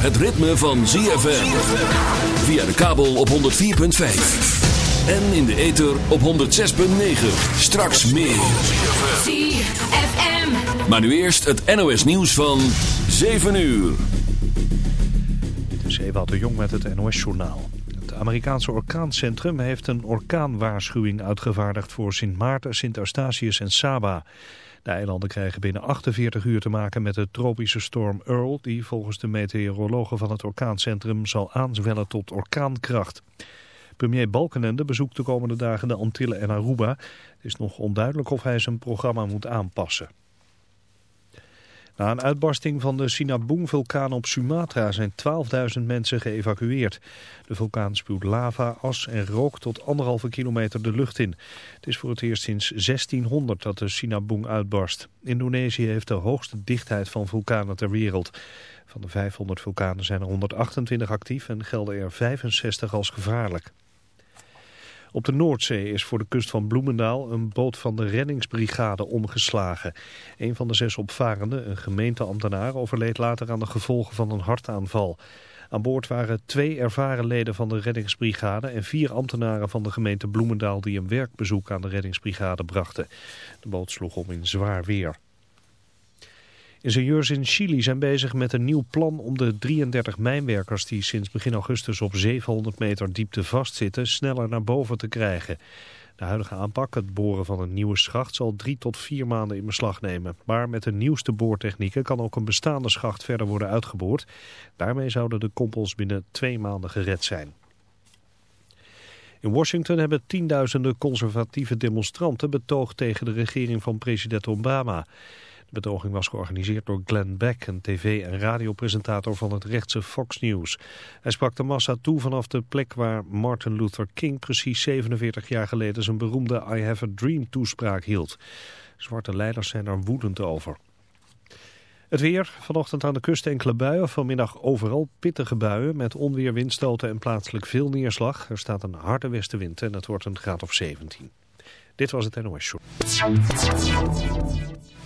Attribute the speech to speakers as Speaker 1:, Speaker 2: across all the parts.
Speaker 1: het ritme van ZFM. Via de kabel op 104.5. En in de ether op 106.9. Straks meer.
Speaker 2: ZFM.
Speaker 1: Maar nu eerst het NOS nieuws van 7 uur.
Speaker 3: Dit is Ewout de Jong met het NOS-journaal. Het Amerikaanse orkaancentrum heeft een orkaanwaarschuwing uitgevaardigd voor Sint Maarten, Sint Eustatius en Saba. De eilanden krijgen binnen 48 uur te maken met de tropische storm Earl... die volgens de meteorologen van het orkaancentrum zal aanzwellen tot orkaankracht. Premier Balkenende bezoekt de komende dagen de Antillen en Aruba. Het is nog onduidelijk of hij zijn programma moet aanpassen. Na een uitbarsting van de Sinabung-vulkaan op Sumatra zijn 12.000 mensen geëvacueerd. De vulkaan spuwt lava, as en rook tot anderhalve kilometer de lucht in. Het is voor het eerst sinds 1600 dat de Sinabung uitbarst. Indonesië heeft de hoogste dichtheid van vulkanen ter wereld. Van de 500 vulkanen zijn er 128 actief en gelden er 65 als gevaarlijk. Op de Noordzee is voor de kust van Bloemendaal een boot van de reddingsbrigade omgeslagen. Een van de zes opvarenden, een gemeenteambtenaar, overleed later aan de gevolgen van een hartaanval. Aan boord waren twee ervaren leden van de reddingsbrigade en vier ambtenaren van de gemeente Bloemendaal die een werkbezoek aan de reddingsbrigade brachten. De boot sloeg om in zwaar weer. Ingenieurs in Chili zijn bezig met een nieuw plan om de 33 mijnwerkers die sinds begin augustus op 700 meter diepte vastzitten sneller naar boven te krijgen. De huidige aanpak, het boren van een nieuwe schacht, zal drie tot vier maanden in beslag nemen. Maar met de nieuwste boortechnieken kan ook een bestaande schacht verder worden uitgeboord. Daarmee zouden de kompels binnen twee maanden gered zijn. In Washington hebben tienduizenden conservatieve demonstranten betoogd tegen de regering van president Obama. De betoging was georganiseerd door Glenn Beck, een tv- en radiopresentator van het rechtse Fox News. Hij sprak de massa toe vanaf de plek waar Martin Luther King precies 47 jaar geleden zijn beroemde I Have a Dream toespraak hield. Zwarte leiders zijn er woedend over. Het weer, vanochtend aan de kust enkele buien, vanmiddag overal pittige buien met onweer, windstoten en plaatselijk veel neerslag. Er staat een harde westenwind en het wordt een graad of 17. Dit was het NOS Show.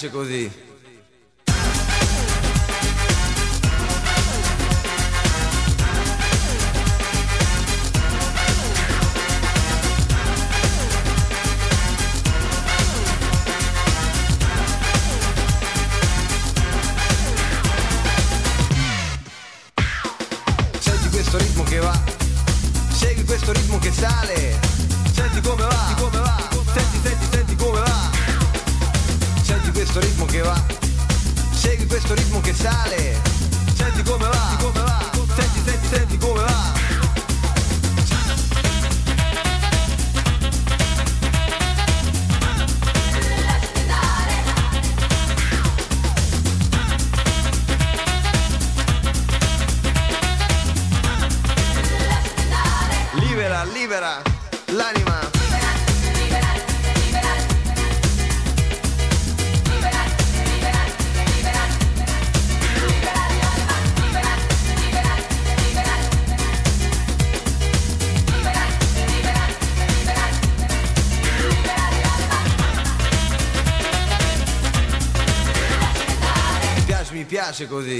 Speaker 4: piace così. piace così.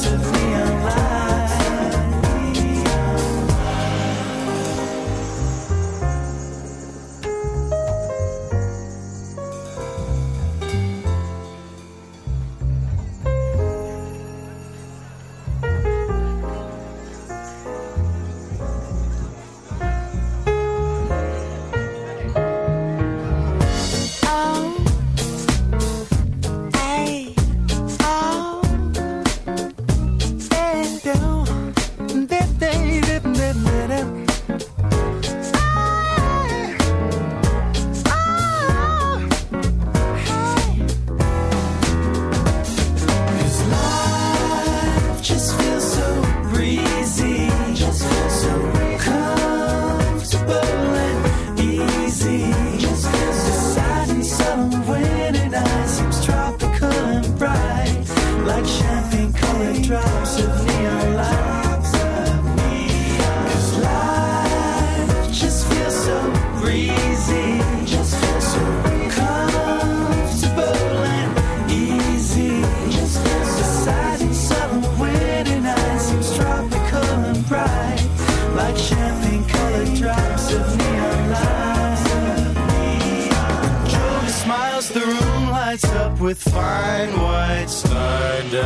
Speaker 5: with fine white stardust.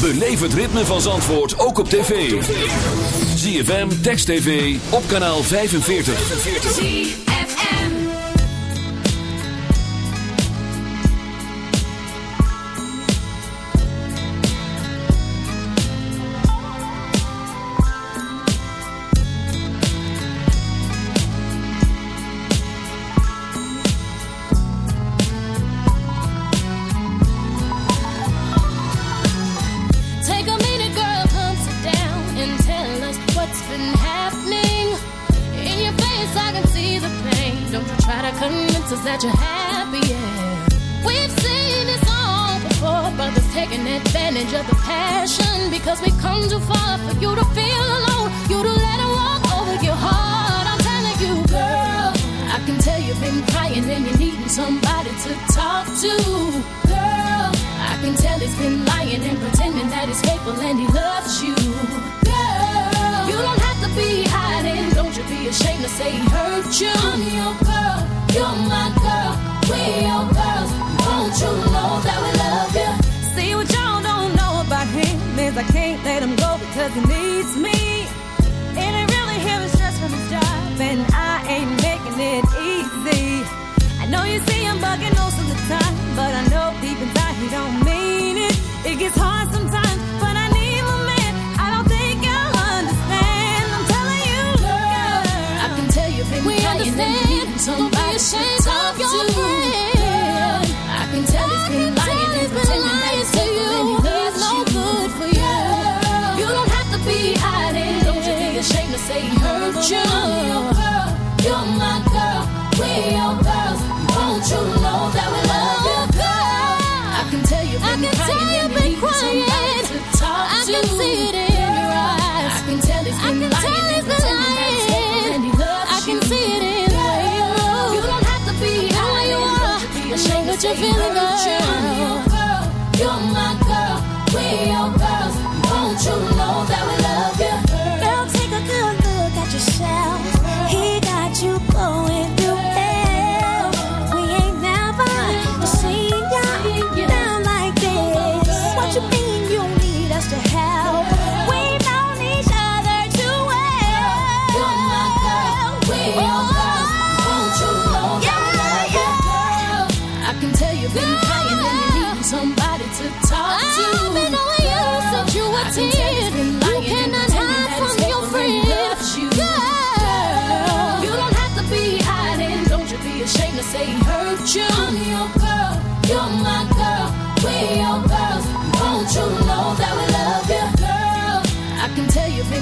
Speaker 6: Beleef het ritme van Zandvoort ook op tv. ZFM, Text TV, op kanaal 45.
Speaker 7: he
Speaker 8: needs me. And I really him; his stress from his job, and I ain't making it easy. I know you see him bugging most of the time, but I know deep inside he don't mean it. It gets hard sometimes, but I need my man. I don't think I'll understand. I'm telling you, girl.
Speaker 7: I can tell you've been
Speaker 8: we understand. Don't be ashamed.
Speaker 7: to say hurt you. You're, girl, you're my girl, we your girls. Won't you know that we love you, girl? I can tell you've been
Speaker 8: I can
Speaker 7: crying.
Speaker 8: Tell
Speaker 7: you've
Speaker 8: been crying.
Speaker 7: To talk
Speaker 8: I
Speaker 7: to.
Speaker 8: can see it in your eyes.
Speaker 7: I can tell he's been I
Speaker 8: can
Speaker 7: lying.
Speaker 8: Tell he's been
Speaker 7: lying. And
Speaker 8: I can see it in your eyes. You
Speaker 7: don't have to be how
Speaker 8: you are.
Speaker 7: Ashamed that
Speaker 8: you're feeling.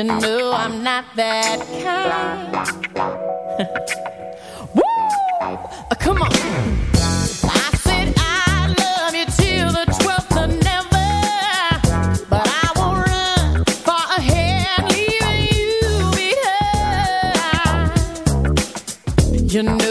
Speaker 8: You
Speaker 9: know I'm not that kind. Woo! Uh, come on. I said I love you till the 12th of never. But I won't run far ahead, leaving you behind. You know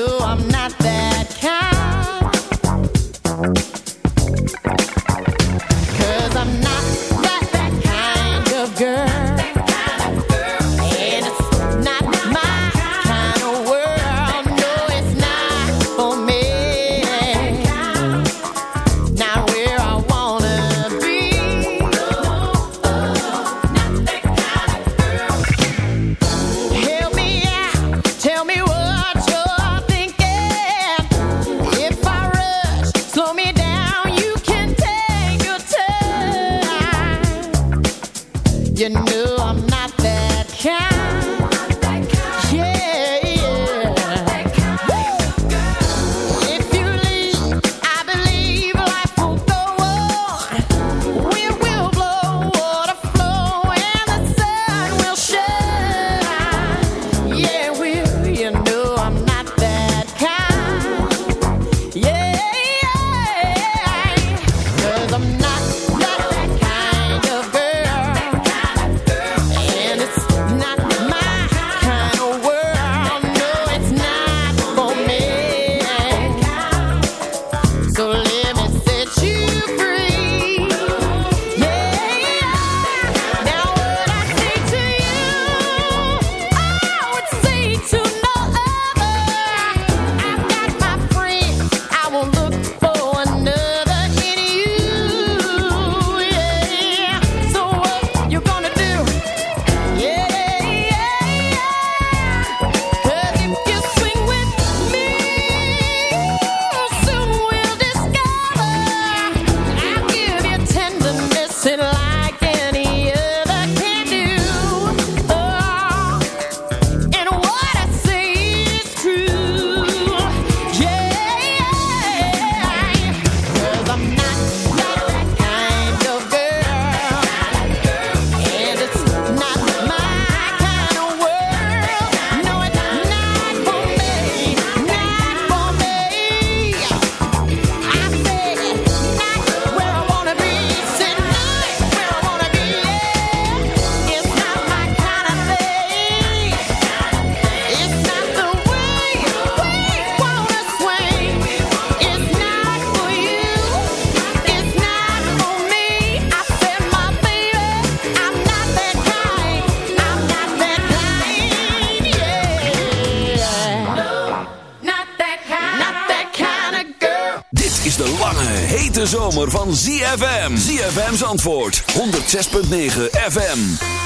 Speaker 6: Antwoord 106.9 FM.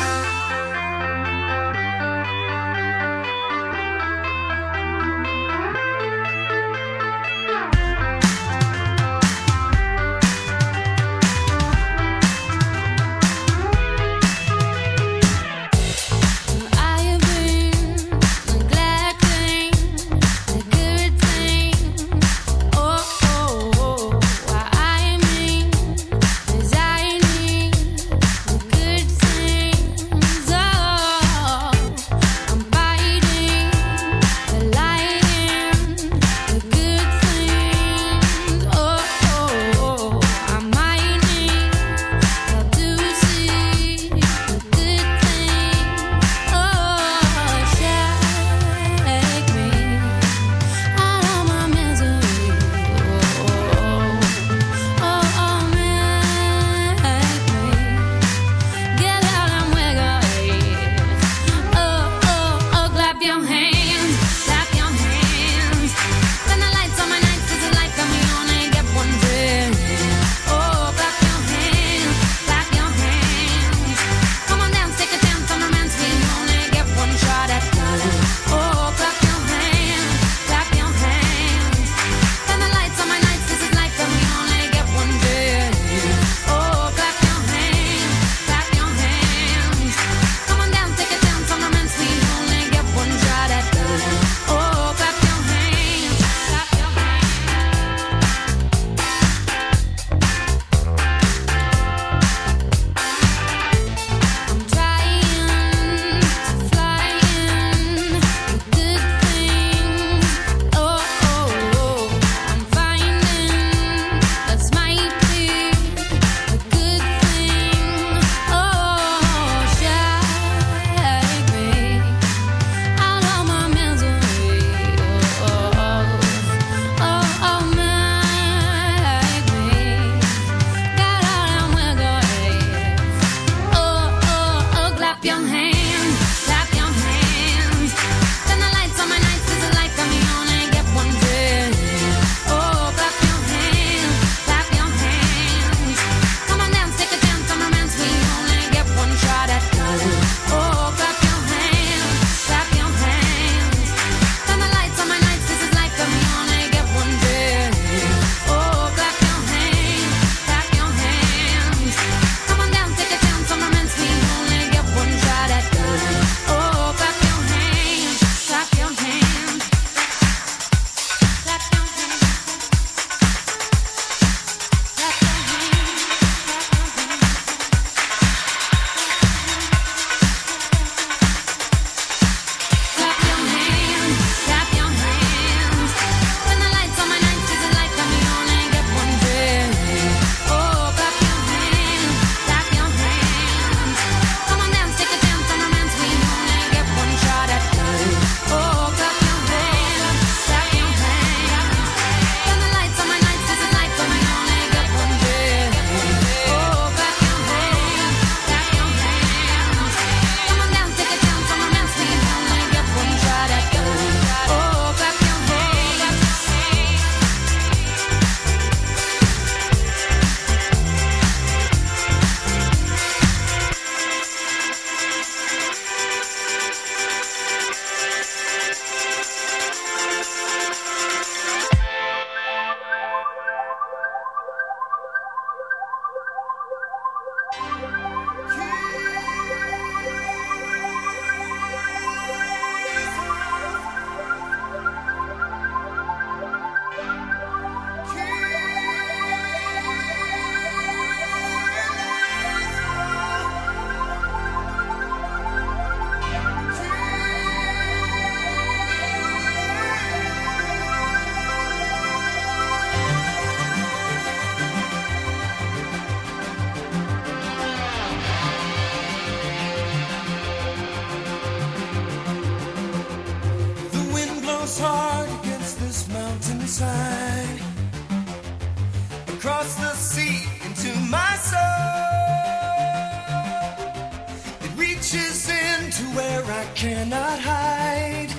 Speaker 6: cannot hide.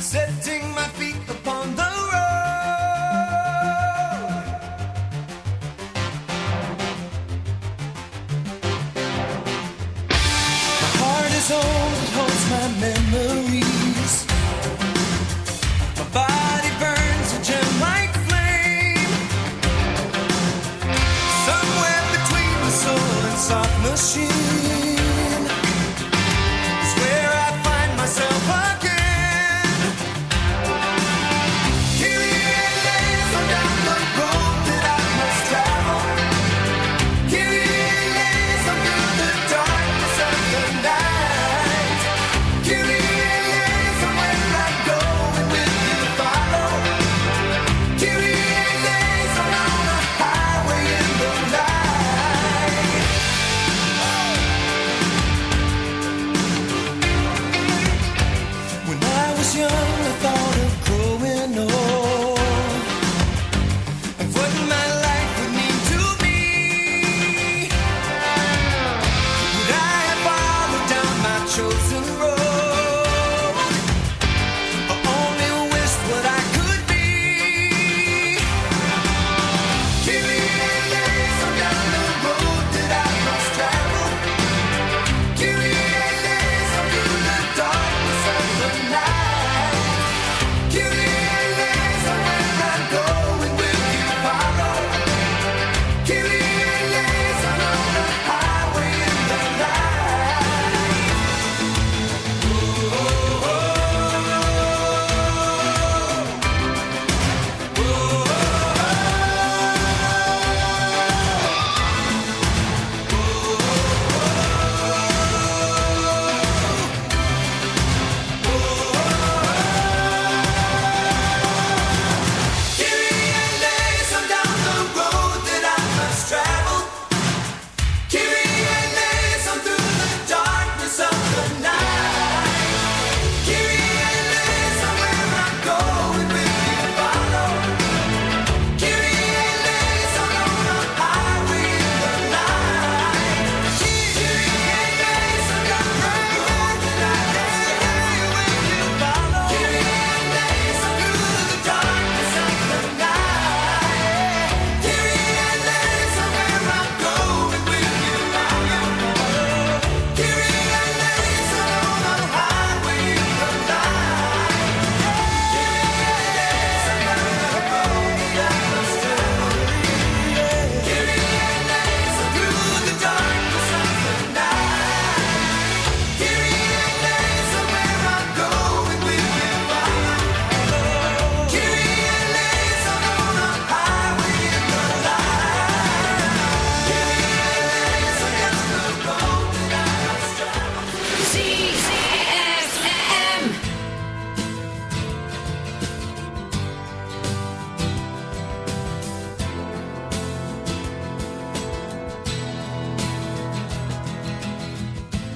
Speaker 6: Setting my feet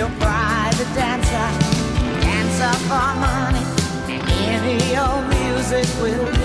Speaker 9: your pride a dancer, dancer for money, and any old music will do.